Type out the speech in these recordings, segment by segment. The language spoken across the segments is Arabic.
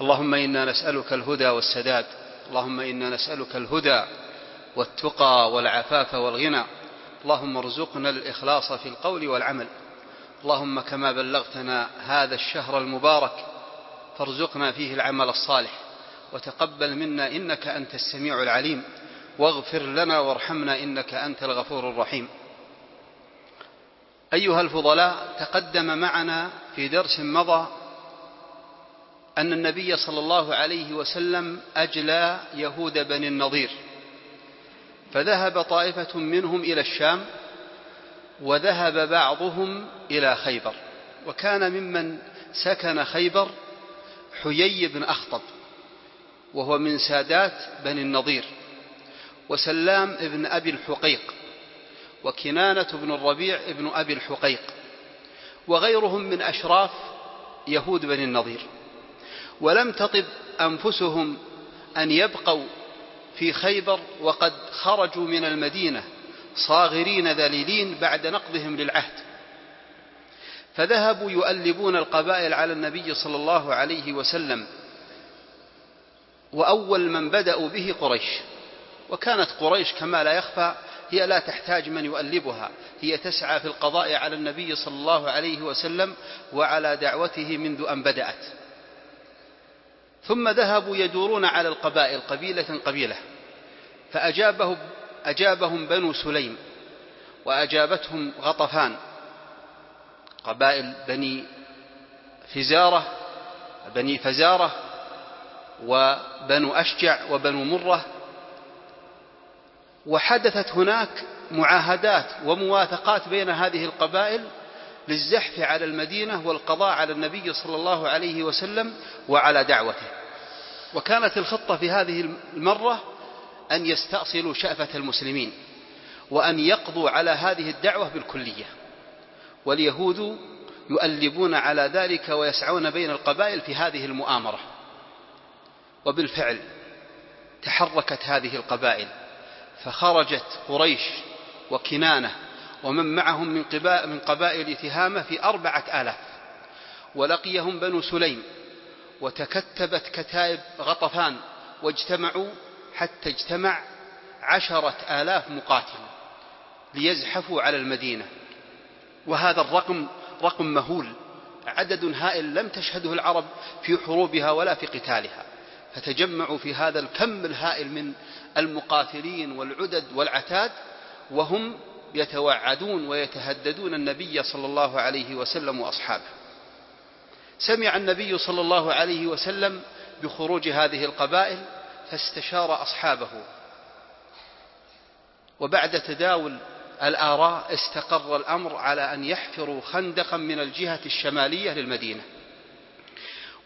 اللهم إنا نسألك الهدى والسداد. اللهم إنا نسألك الهدى والتقى والعفاف والغنى. اللهم ارزقنا الإخلاص في القول والعمل. اللهم كما بلغتنا هذا الشهر المبارك فارزقنا فيه العمل الصالح. وتقبل منا إنك أنت السميع العليم. واغفر لنا وارحمنا إنك أنت الغفور الرحيم. أيها الفضلاء تقدم معنا في درس مضى أن النبي صلى الله عليه وسلم أجلى يهود بني النضير فذهب طائفة منهم إلى الشام وذهب بعضهم إلى خيبر وكان ممن سكن خيبر حيي بن أخطب وهو من سادات بني النضير وسلام ابن أبي الحقيق وكنانة بن الربيع ابن أبي الحقيق وغيرهم من أشراف يهود بني النضير. ولم تطب أنفسهم أن يبقوا في خيبر وقد خرجوا من المدينة صاغرين ذليلين بعد نقضهم للعهد. فذهبوا يؤلبون القبائل على النبي صلى الله عليه وسلم وأول من بدأوا به قريش. وكانت قريش كما لا يخفى هي لا تحتاج من يؤلبها هي تسعى في القضاء على النبي صلى الله عليه وسلم وعلى دعوته منذ أن بدأت. ثم ذهبوا يدورون على القبائل قبيلة قبيلة فأجابهم أجابهم بنو سليم وأجابتهم غطفان قبائل بني فزارة بني فزارة وبنو أشجع وبنو مرة وحدثت هناك معاهدات ومواثقات بين هذه القبائل للزحف على المدينة والقضاء على النبي صلى الله عليه وسلم وعلى دعوته. وكانت الخطة في هذه المرة أن يستأصلوا شأفة المسلمين وأن يقضوا على هذه الدعوة بالكلية. واليهود يؤلبون على ذلك ويسعون بين القبائل في هذه المؤامرة. وبالفعل تحركت هذه القبائل فخرجت قريش وكنانة ومن معهم من, من قبائل تهامة في أربعة آلاف. ولقيهم بنو سليم وتكتبت كتائب غطفان واجتمعوا حتى اجتمع عشرة آلاف مقاتل ليزحفوا على المدينة. وهذا الرقم رقم مهول. عدد هائل لم تشهده العرب في حروبها ولا في قتالها. فتجمعوا في هذا الكم الهائل من المقاتلين والعدد والعتاد وهم يتوعدون ويتهددون النبي صلى الله عليه وسلم وأصحابه. سمع النبي صلى الله عليه وسلم بخروج هذه القبائل فاستشار أصحابه. وبعد تداول الآراء استقر الأمر على أن يحفروا خندقا من الجهة الشمالية للمدينة.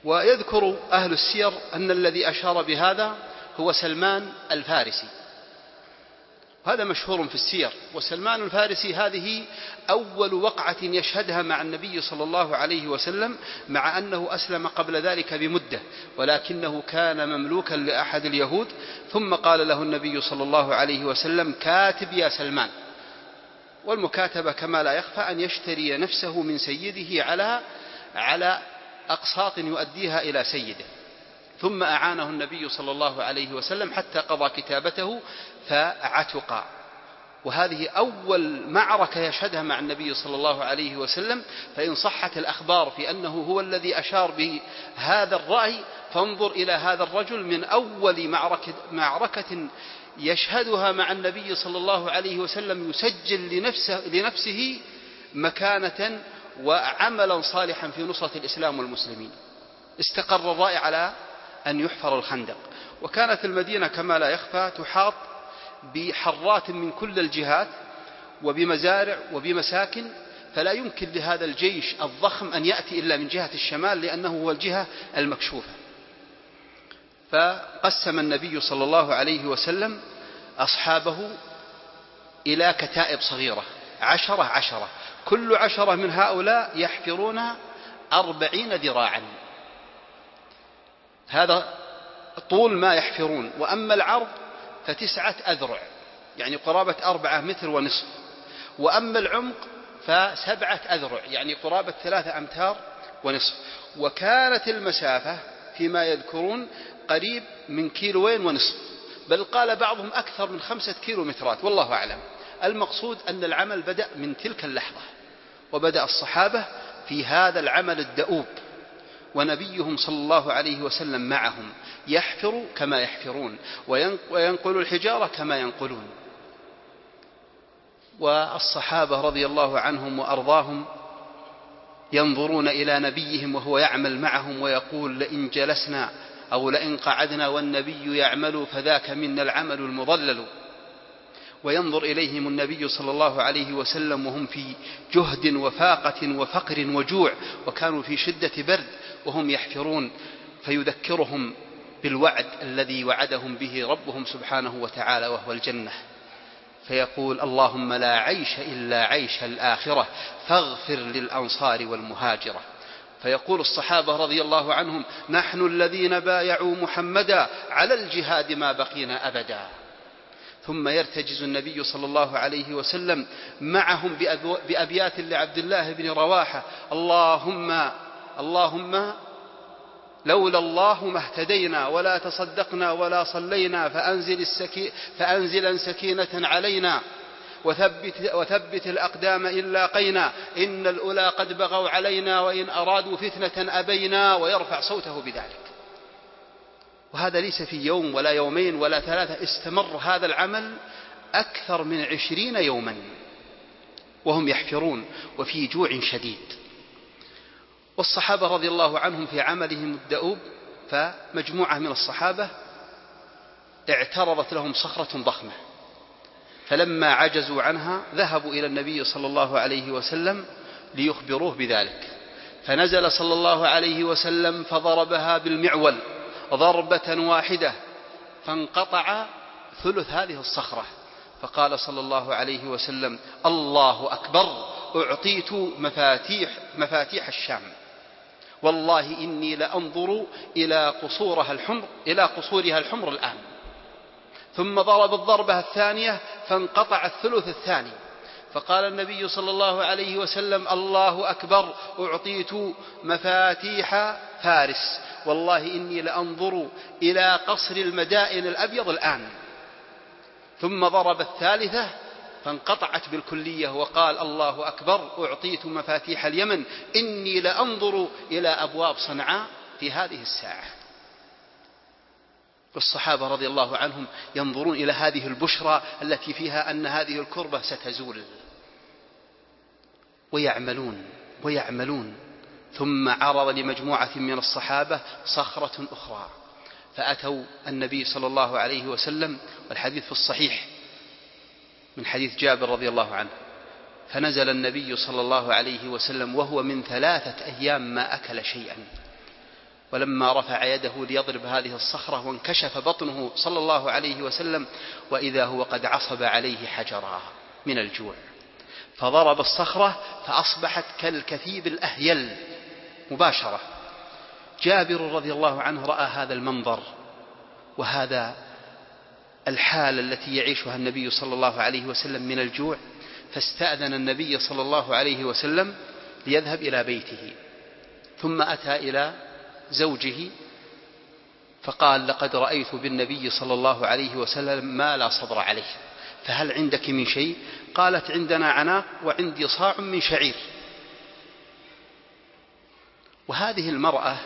ويذكر أهل السير أن الذي أشار بهذا هو سلمان الفارسي. هذا مشهور في السير وسلمان الفارسي هذه أول وقعة يشهدها مع النبي صلى الله عليه وسلم مع أنه أسلم قبل ذلك بمدة ولكنه كان مملوكا لأحد اليهود ثم قال له النبي صلى الله عليه وسلم كاتب يا سلمان. والمكاتبة كما لا يخفى أن يشتري نفسه من سيده على على أقساط يؤديها إلى سيده. ثم أعانه النبي صلى الله عليه وسلم حتى قضى كتابته فعتق وهذه أول معركة يشهدها مع النبي صلى الله عليه وسلم فإن صحت الأخبار في أنه هو الذي أشار بهذا الرأي فانظر إلى هذا الرجل من أول معركة, معركة يشهدها مع النبي صلى الله عليه وسلم يسجل لنفسه, لنفسه مكانة وعملا صالحا في نصرة الإسلام والمسلمين. استقر الرأي على أن يحفر الخندق. وكانت المدينة كما لا يخفى تحاط بحرات من كل الجهات وبمزارع وبمساكن فلا يمكن لهذا الجيش الضخم أن يأتي إلا من جهة الشمال لأنه هو الجهة المكشوفة. فقسم النبي صلى الله عليه وسلم أصحابه إلى كتائب صغيرة عشرة عشرة. كل عشرة من هؤلاء يحفرون أربعين ذراعا. هذا طول ما يحفرون. وأما العرض فتسعة أذرع يعني قرابة أربعة متر ونصف. وأما العمق فسبعة أذرع يعني قرابة ثلاثة أمتار ونصف. وكانت المسافة فيما يذكرون قريب من كيلوين ونصف بل قال بعضهم أكثر من خمسة كيلومترات والله أعلم. المقصود أن العمل بدأ من تلك اللحظة وبدأ الصحابة في هذا العمل الدؤوب ونبيهم صلى الله عليه وسلم معهم. يحفر كما يحفرون وينقل الحجارة كما ينقلون. والصحابة رضي الله عنهم وأرضاهم ينظرون إلى نبيهم وهو يعمل معهم ويقول لئن جلسنا أو لئن قعدنا والنبي يعمل فذاك منا العمل المضلل. وينظر إليهم النبي صلى الله عليه وسلم وهم في جهد وفاقة وفقر وجوع وكانوا في شدة برد وهم يحفرون. فيذكرهم بالوعد الذي وعدهم به ربهم سبحانه وتعالى وهو الجنة. فيقول اللهم لا عيش إلا عيش الآخرة فاغفر للأنصار والمهاجرة. فيقول الصحابة رضي الله عنهم نحن الذين بايعوا محمدا على الجهاد ما بقينا أبدا. ثم يرتجز النبي صلى الله عليه وسلم معهم بأبيات لعبد الله بن رواحة اللهم اللهم لولا الله ما اهتدينا ولا تصدقنا ولا صلينا فأنزل السكي فأنزلا سكينة علينا. وثبت, وثبت الأقدام إن لاقينا. إن الأولى قد بغوا علينا وإن أرادوا فتنة أبينا ويرفع صوته بذلك. وهذا ليس في يوم ولا يومين ولا ثلاثة. استمر هذا العمل أكثر من عشرين يوما. وهم يحفرون وفي جوع شديد. والصحابة رضي الله عنهم في عملهم الدؤوب فمجموعة من الصحابة اعترضت لهم صخرة ضخمة. فلما عجزوا عنها ذهبوا إلى النبي صلى الله عليه وسلم ليخبروه بذلك. فنزل صلى الله عليه وسلم فضربها بالمعول ضربة واحدة فانقطع ثلث هذه الصخرة. فقال صلى الله عليه وسلم الله أكبر أعطيت مفاتيح مفاتيح الشام. والله إني لأنظر إلى قصورها الحمر إلى قصورها الحمر الآن. ثم ضرب الضربة الثانية فانقطع الثلث الثاني. فقال النبي صلى الله عليه وسلم الله أكبر أعطيت مفاتيح فارس. والله إني لأنظر إلى قصر المدائن الأبيض الآن. ثم ضرب الثالثة فانقطعت بالكلية وقال الله أكبر أعطيت مفاتيح اليمن إني لأنظر إلى أبواب صنعاء في هذه الساعة. والصحابة رضي الله عنهم ينظرون إلى هذه البشرى التي فيها أن هذه الكربة ستزول. ويعملون ويعملون. ثم عرض لمجموعة من الصحابة صخرة أخرى. فأتوا النبي صلى الله عليه وسلم والحديث في الصحيح من حديث جابر رضي الله عنه. فنزل النبي صلى الله عليه وسلم وهو من ثلاثة أيام ما أكل شيئا. ولما رفع يده ليضرب هذه الصخرة وانكشف بطنه صلى الله عليه وسلم وإذا هو قد عصب عليه حجرا من الجوع. فضرب الصخرة فأصبحت كالكثيب الأهيل مباشرة. جابر رضي الله عنه رأى هذا المنظر وهذا الحالة التي يعيشها النبي صلى الله عليه وسلم من الجوع فاستأذن النبي صلى الله عليه وسلم ليذهب إلى بيته ثم أتى إلى زوجه فقال لقد رأيت بالنبي صلى الله عليه وسلم ما لا صبر عليه فهل عندك من شيء؟ قالت عندنا عناق وعندي صاع من شعير. وهذه المرأة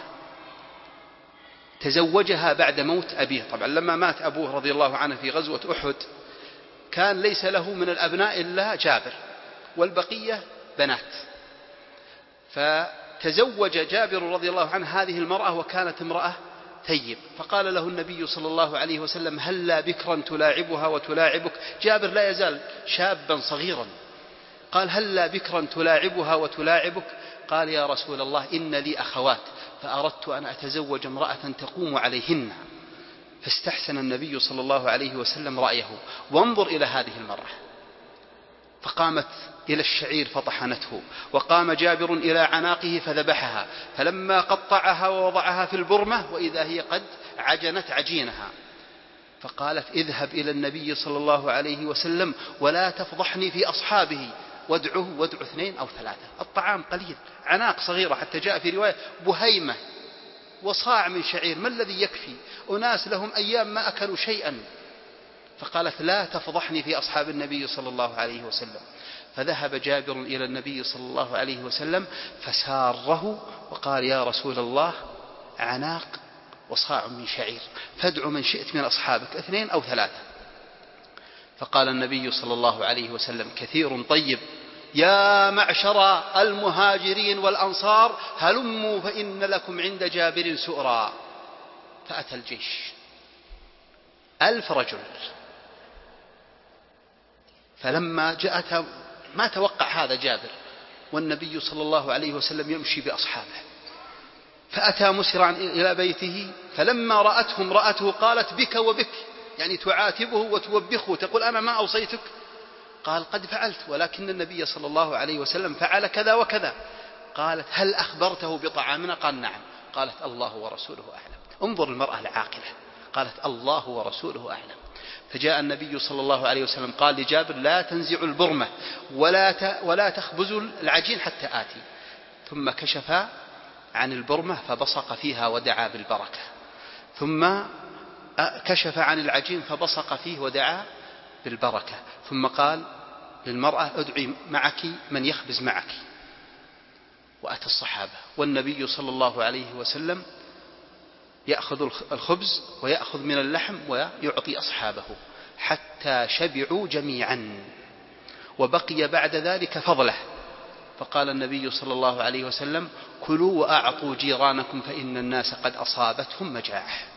تزوجها بعد موت أبيه. طبعا لما مات أبوه رضي الله عنه في غزوة أحد كان ليس له من الأبناء إلا جابر والبقية بنات. فتزوج جابر رضي الله عنه هذه المرأة وكانت امرأة ثيب فقال له النبي صلى الله عليه وسلم هلا بكرا تلاعبها وتلاعبك. جابر لا يزال شابا صغيرا. قال هلا بكرا تلاعبها وتلاعبك. قال يا رسول الله إن لي أخوات. فأردت أن أتزوج امرأة تقوم عليهن. فاستحسن النبي صلى الله عليه وسلم رأيه. وانظر إلى هذه المرأة. فقامت إلى الشعير فطحنته. وقام جابر إلى عناقه فذبحها. فلما قطعها ووضعها في البرمة وإذا هي قد عجنت عجينها. فقالت اذهب إلى النبي صلى الله عليه وسلم ولا تفضحني في أصحابه. وادعه وادعو اثنين أو ثلاثة. الطعام قليل عناق صغيرة حتى جاء في رواية بهيمة وصاع من شعير ما الذي يكفي؟ أناس لهم أيام ما أكلوا شيئا. فقالت لا تفضحني في أصحاب النبي صلى الله عليه وسلم. فذهب جابر إلى النبي صلى الله عليه وسلم فساره وقال يا رسول الله عناق وصاع من شعير. فادع من شئت من أصحابك اثنين أو ثلاثة. فقال النبي صلى الله عليه وسلم كثير طيب يا معشر المهاجرين والأنصار هلموا فإن لكم عند جابر سؤرا. فأتى الجيش. ألف رجل. فلما جاءت ما توقع هذا جابر؟ والنبي صلى الله عليه وسلم يمشي بأصحابه. فأتى مسرعا إلى بيته فلما رأته امرأته قالت بك وبك. يعني تعاتبه وتوبخه تقول أنا ما أوصيتك؟ قال قد فعلت ولكن النبي صلى الله عليه وسلم فعل كذا وكذا. قالت هل أخبرته بطعامنا؟ قال نعم. قالت الله ورسوله أعلم. انظر المرأة العاقلة. قالت الله ورسوله أعلم. فجاء النبي صلى الله عليه وسلم قال لجابر لا تنزع البرمة ولا ولا تخبزوا العجين حتى آتي. ثم كشف عن البرمة فبصق فيها ودعا بالبركة. ثم كشف عن العجين فبصق فيه ودعا بالبركة. ثم قال للمرأة ادعي معك من يخبز معك. وأتى الصحابة. والنبي صلى الله عليه وسلم يأخذ الخبز ويأخذ من اللحم ويعطي أصحابه حتى شبعوا جميعا. وبقي بعد ذلك فضله. فقال النبي صلى الله عليه وسلم كلوا وأعطوا جيرانكم فإن الناس قد أصابتهم مجاعة.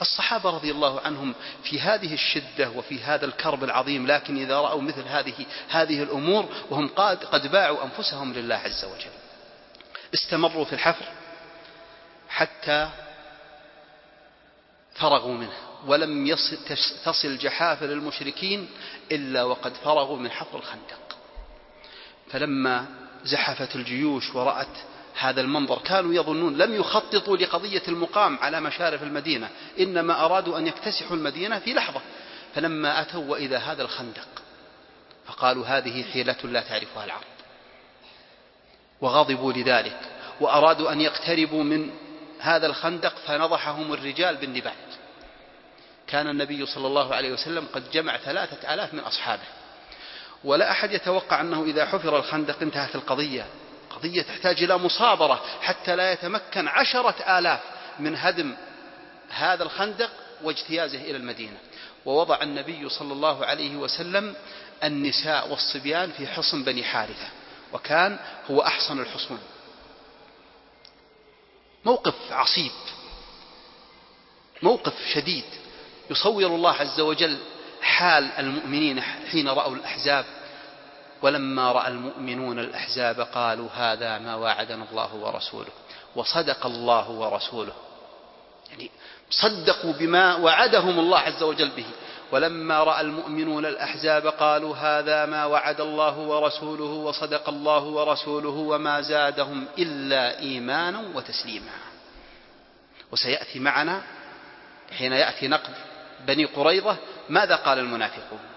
الصحابة رضي الله عنهم في هذه الشدة وفي هذا الكرب العظيم لكن إذا رأوا مثل هذه هذه الأمور وهم قد, قد باعوا أنفسهم لله عز وجل. استمروا في الحفر حتى فرغوا منه ولم يصل تصل جحافل المشركين إلا وقد فرغوا من حفر الخندق. فلما زحفت الجيوش ورأت هذا المنظر. كانوا يظنون لم يخططوا لقضية المقام على مشارف المدينة إنما أرادوا أن يكتسحوا المدينة في لحظة. فلما أتوا وإذا هذا الخندق فقالوا هذه حيلة لا تعرفها العرب. وغضبوا لذلك وأرادوا أن يقتربوا من هذا الخندق فنضحهم الرجال بالنبال كان النبي صلى الله عليه وسلم قد جمع ثلاثة آلاف من أصحابه. ولا أحد يتوقع أنه إذا حفر الخندق انتهت القضية. قضية تحتاج إلى مصابرة حتى لا يتمكن عشرة آلاف من هدم هذا الخندق واجتيازه إلى المدينة. ووضع النبي صلى الله عليه وسلم النساء والصبيان في حصن بني حارثة وكان هو أحسن الحصون. موقف عصيب موقف شديد. يصور الله عز وجل حال المؤمنين حين رأوا الأحزاب. ولما رأى المؤمنون الأحزاب قالوا هذا ما وعدنا الله ورسوله وصدق الله ورسوله. يعني صدقوا بما وعدهم الله عز وجل به. ولما رأى المؤمنون الأحزاب قالوا هذا ما وعد الله ورسوله وصدق الله ورسوله وما زادهم إلا إيمانا وتسليما. وسيأتي معنا حين يأتي نقد بني قريظة ماذا قال المنافقون؟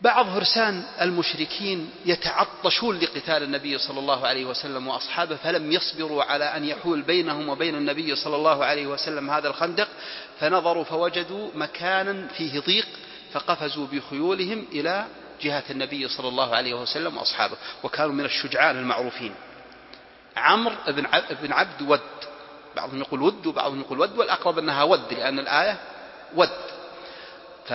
بعض فرسان المشركين يتعطشون لقتال النبي صلى الله عليه وسلم وأصحابه فلم يصبروا على أن يحول بينهم وبين النبي صلى الله عليه وسلم هذا الخندق فنظروا فوجدوا مكانا فيه ضيق فقفزوا بخيولهم إلى جهة النبي صلى الله عليه وسلم وأصحابه وكانوا من الشجعان المعروفين. عمرو بن عبد ود بعضهم يقول ود وبعضهم يقول ود والأقرب أنها ود لأن الآية ود. ف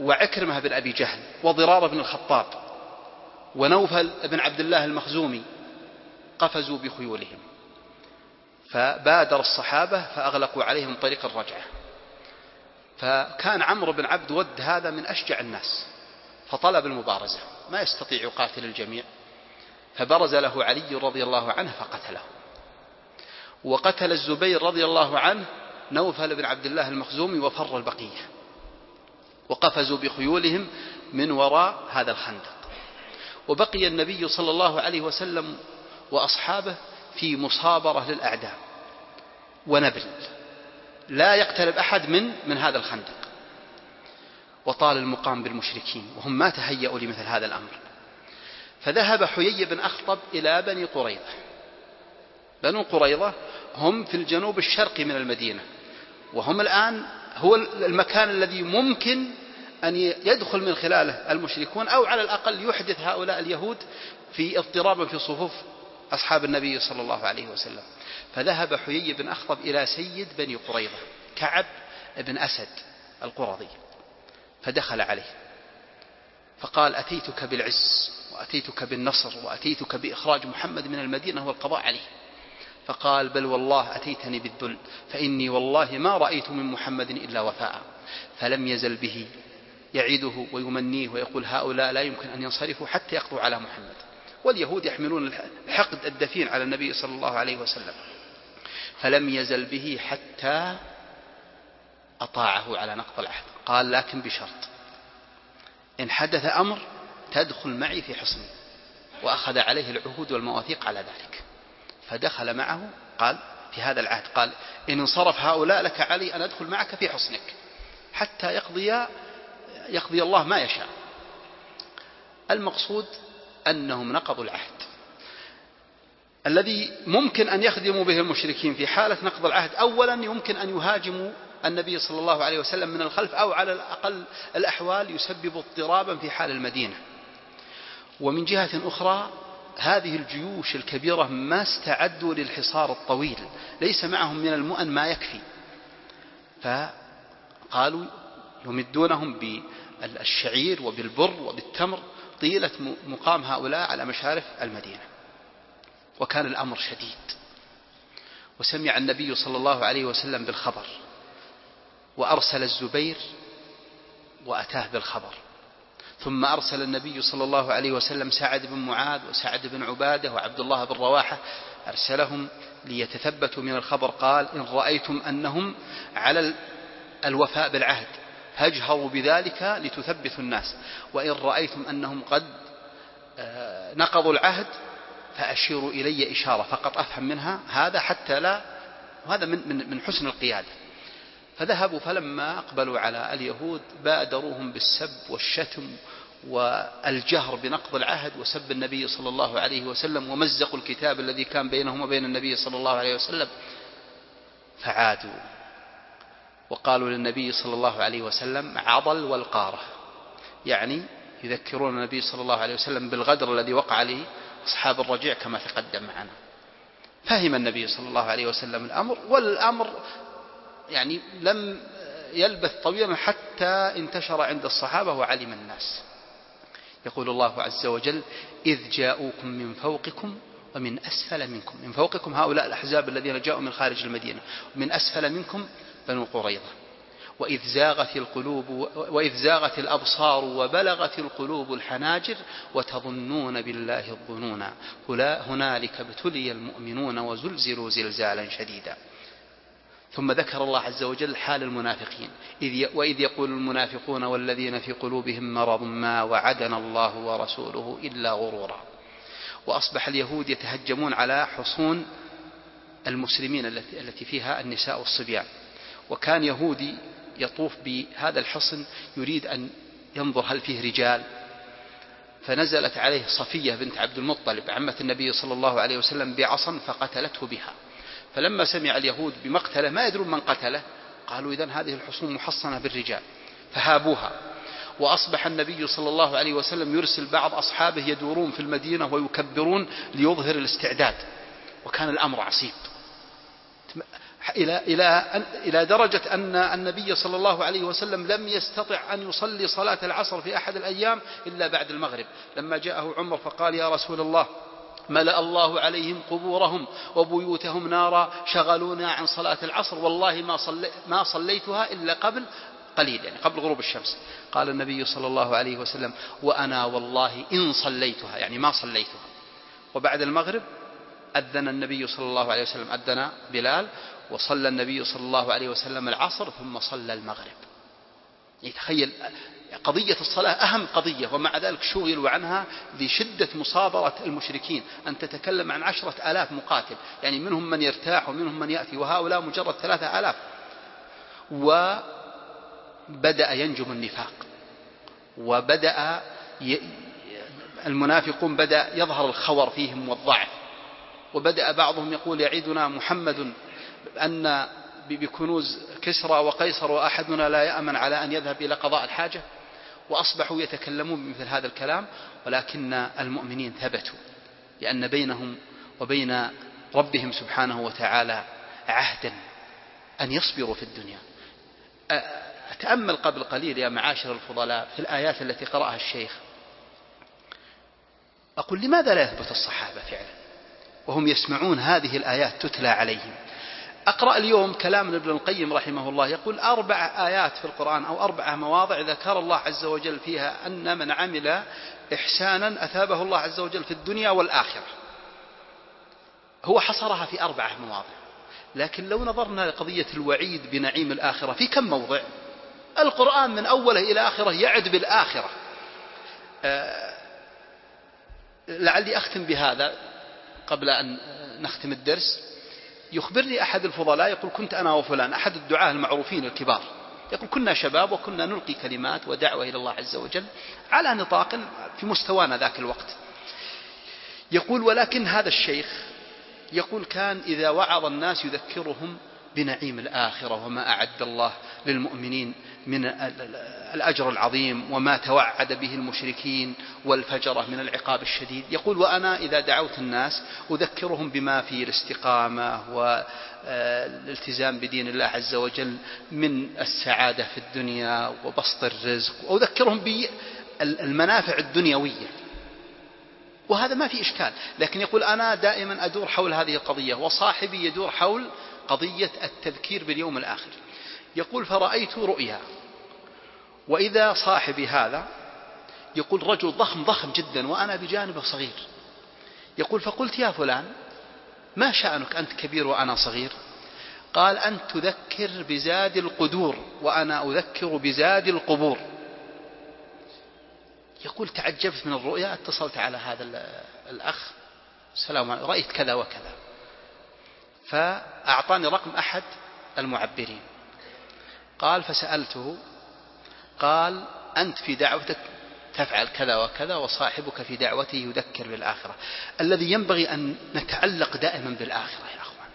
وعكرمة بن أبي جهل وضرار بن الخطاب ونوفل بن عبد الله المخزومي قفزوا بخيولهم فبادر الصحابة فأغلقوا عليهم طريق الرجعة. فكان عمرو بن عبد ود هذا من أشجع الناس فطلب المبارزة ما يستطيع يقاتل الجميع فبرز له علي رضي الله عنه فقتله. وقتل الزبير رضي الله عنه نوفل بن عبد الله المخزومي وفر البقية. وقفزوا بخيولهم من وراء هذا الخندق. وبقي النبي صلى الله عليه وسلم وأصحابه في مصابرة للأعداء ونبل. لا يقترب أحد من من هذا الخندق. وطال المقام بالمشركين وهم ما تهيأوا لمثل هذا الأمر. فذهب حيي بن أخطب إلى بني قريظة. بنو قريظة هم في الجنوب الشرقي من المدينة وهم الآن هو المكان الذي ممكن أن يدخل من خلاله المشركون أو على الأقل يحدث هؤلاء اليهود في اضطراب في صفوف أصحاب النبي صلى الله عليه وسلم. فذهب حيي بن أخطب إلى سيد بني قريظة كعب بن أسد القرظي فدخل عليه. فقال أتيتك بالعز وأتيتك بالنصر وأتيتك بإخراج محمد من المدينة والقضاء عليه. فقال بل والله أتيتني بالذل فإني والله ما رأيت من محمد إلا وفاء فلم يزل به يعيده ويمنيه ويقول هؤلاء لا يمكن أن ينصرفوا حتى يقضوا على محمد. واليهود يحملون الحقد الدفين على النبي صلى الله عليه وسلم. فلم يزل به حتى أطاعه على نقض العهد. قال لكن بشرط. إن حدث أمر تدخل معي في حصني وأخذ عليه العهود والمواثيق على ذلك. فدخل معه قال في هذا العهد قال إن انصرف هؤلاء لك علي أن أدخل معك في حصنك حتى يقضي يقضي الله ما يشاء. المقصود أنهم نقضوا العهد. الذي ممكن أن يخدموا به المشركين في حالة نقض العهد أولا يمكن أن يهاجموا النبي صلى الله عليه وسلم من الخلف أو على الأقل الأحوال يسبب اضطرابا في حال المدينة. ومن جهة أخرى هذه الجيوش الكبيرة ما استعدوا للحصار الطويل ليس معهم من المؤن ما يكفي. فقالوا يمدونهم بالشعير وبالبر وبالتمر طيلة مقام هؤلاء على مشارف المدينة. وكان الأمر شديد. وسمع النبي صلى الله عليه وسلم بالخبر وأرسل الزبير وأتاه بالخبر. ثم أرسل النبي صلى الله عليه وسلم سعد بن معاذ وسعد بن عبادة وعبد الله بن رواحة أرسلهم ليتثبتوا من الخبر. قال إن رأيتم أنهم على الوفاء بالعهد فاجهروا بذلك لتثبتوا الناس. وإن رأيتم أنهم قد آه، نقضوا العهد فأشيروا إلي إشارة فقط أفهم منها هذا حتى لا وهذا من, من, من حسن القيادة. فذهبوا فلما أقبلوا على اليهود بادروهم بالسب والشتم والجهر بنقض العهد وسب النبي صلى الله عليه وسلم ومزقوا الكتاب الذي كان بينهم وبين النبي صلى الله عليه وسلم. فعادوا وقالوا للنبي صلى الله عليه وسلم عضل والقارة. يعني يذكرون النبي صلى الله عليه وسلم بالغدر الذي وقع عليه أصحاب الرجيع كما تقدم معنا. فهم النبي صلى الله عليه وسلم الأمر والأمر يعني لم يلبث طويلا حتى انتشر عند الصحابة وعلم الناس. يقول الله عز وجل إذ جاءوكم من فوقكم ومن أسفل منكم. من فوقكم هؤلاء الأحزاب الذين جاءوا من خارج المدينة. ومن أسفل منكم بنو قريظة. وإذ زاغت القلوب وإذ زاغت الأبصار وبلغت القلوب الحناجر وتظنون بالله الظنون هنالك ابتلي المؤمنون وزلزلوا زلزالا شديدا. ثم ذكر الله عز وجل حال المنافقين إذ وإذ يقول المنافقون والذين في قلوبهم مرض ما وعدنا الله ورسوله إلا غرورا. وأصبح اليهود يتهجمون على حصون المسلمين التي فيها النساء والصبيان. وكان يهودي يطوف بهذا الحصن يريد أن ينظر هل فيه رجال. فنزلت عليه صفية بنت عبد المطلب عمة النبي صلى الله عليه وسلم بعصا فقتلته بها. فلما سمع اليهود بمقتله ما يدرون من قتله قالوا إذا هذه الحصون محصنة بالرجال فهابوها. وأصبح النبي صلى الله عليه وسلم يرسل بعض أصحابه يدورون في المدينة ويكبرون ليظهر الاستعداد. وكان الأمر عصيب. إلى إلى إلى درجة أن النبي صلى الله عليه وسلم لم يستطع أن يصلي صلاة العصر في أحد الأيام إلا بعد المغرب. لما جاءه عمر فقال يا رسول الله ملأ الله عليهم قبورهم وبيوتهم نارا شغلونا عن صلاة العصر. والله ما, صلي ما صليتها إلا قبل قليل يعني قبل غروب الشمس. قال النبي صلى الله عليه وسلم وأنا والله إن صليتها يعني ما صليتها. وبعد المغرب أذن النبي صلى الله عليه وسلم أذن بلال وصلى النبي صلى الله عليه وسلم العصر ثم صلى المغرب. يتخيل قضية الصلاة أهم قضية ومع ذلك شغلوا عنها لشدة مصابرة المشركين أن تتكلم عن عشرة آلاف مقاتل يعني منهم من يرتاح ومنهم من يأتي وهؤلاء مجرد ثلاثة آلاف. وبدأ ينجم النفاق وبدأ ي... المنافقون بدأ يظهر الخور فيهم والضعف وبدأ بعضهم يقول يعيدنا محمد أن بكنوز كسرى وقيصر وأحدنا لا يأمن على أن يذهب إلى قضاء الحاجة. وأصبحوا يتكلمون بمثل هذا الكلام ولكن المؤمنين ثبتوا لأن بينهم وبين ربهم سبحانه وتعالى عهدا أن يصبروا في الدنيا. أتأمل قبل قليل يا معاشر الفضلاء في الآيات التي قرأها الشيخ. أقول لماذا لا يثبت الصحابة فعلا؟ وهم يسمعون هذه الآيات تتلى عليهم. أقرأ اليوم كلام ابن القيم رحمه الله. يقول أربع آيات في القرآن أو أربع مواضع ذكر الله عز وجل فيها أن من عمل إحسانا أثابه الله عز وجل في الدنيا والآخرة. هو حصرها في أربعة مواضع. لكن لو نظرنا لقضية الوعيد بنعيم الآخرة في كم موضع؟ القرآن من أوله إلى آخره يعد بالآخرة. أه لعلي أختم بهذا قبل أن نختم الدرس. يخبرني أحد الفضلاء يقول كنت أنا وفلان أحد الدعاة المعروفين الكبار. يقول كنا شباب وكنا نلقي كلمات ودعوة إلى الله عز وجل على نطاق في مستوانا ذاك الوقت. يقول ولكن هذا الشيخ يقول كان إذا وعظ الناس يذكرهم بنعيم الآخرة وما أعد الله للمؤمنين من الأجر العظيم وما توعد به المشركين والفجرة من العقاب الشديد. يقول وأنا إذا دعوت الناس أذكرهم بما في الاستقامة والالتزام بدين الله عز وجل من السعادة في الدنيا وبسط الرزق وأذكرهم بالمنافع الدنيوية. وهذا ما في إشكال لكن يقول أنا دائما أدور حول هذه القضية وصاحبي يدور حول قضية التذكير باليوم الآخر. يقول فرأيت رؤيا. وإذا صاحبي هذا يقول رجل ضخم ضخم جدا وأنا بجانبه صغير. يقول فقلت يا فلان ما شأنك أنت كبير وأنا صغير؟ قال أنت تذكر بزاد القدور وأنا أذكر بزاد القبور. يقول تعجبت من الرؤيا اتصلت على هذا الأخ. السلام عليكم. رأيت كذا وكذا. فأعطاني رقم أحد المعبرين. قال فسألته قال أنت في دعوتك تفعل كذا وكذا وصاحبك في دعوته يذكر بالآخرة. الذي ينبغي أن نتعلق دائما بالآخرة يا أخوان.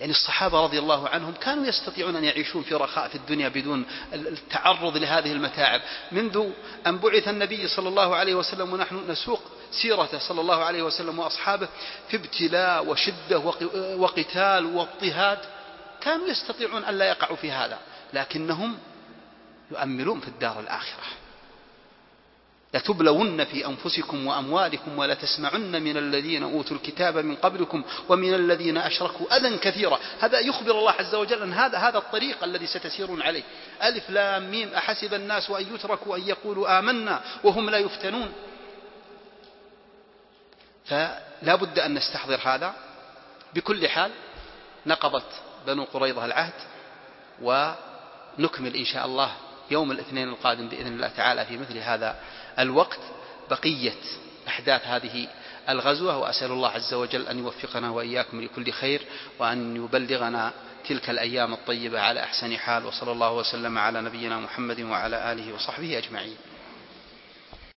يعني الصحابة رضي الله عنهم كانوا يستطيعون أن يعيشون في رخاء في الدنيا بدون التعرض لهذه المتاعب. منذ أن بعث النبي صلى الله عليه وسلم ونحن نسوق سيرته صلى الله عليه وسلم وأصحابه في ابتلاء وشدة وقتال واضطهاد كانوا يستطيعون أن لا يقعوا في هذا لكنهم يؤملون في الدار الآخرة. لتبلون في أنفسكم وأموالكم ولتسمعن من الذين أوتوا الكتاب من قبلكم ومن الذين أشركوا أذى كثيرا. هذا يخبر الله عز وجل أن هذا هذا الطريق الذي ستسيرون عليه. ألف لام ميم أحسب الناس أن يتركوا أن يقولوا آمنا وهم لا يفتنون. فلا بد أن نستحضر هذا. بكل حال نقضت بنو قريظة العهد ونكمل إن شاء الله يوم الاثنين القادم بإذن الله تعالى في مثل هذا الوقت. بقية أحداث هذه الغزوة وأسأل الله عز وجل أن يوفقنا وإياكم لكل خير وأن يبلغنا تلك الأيام الطيبة على أحسن حال وصلى الله وسلم على نبينا محمد وعلى آله وصحبه أجمعين.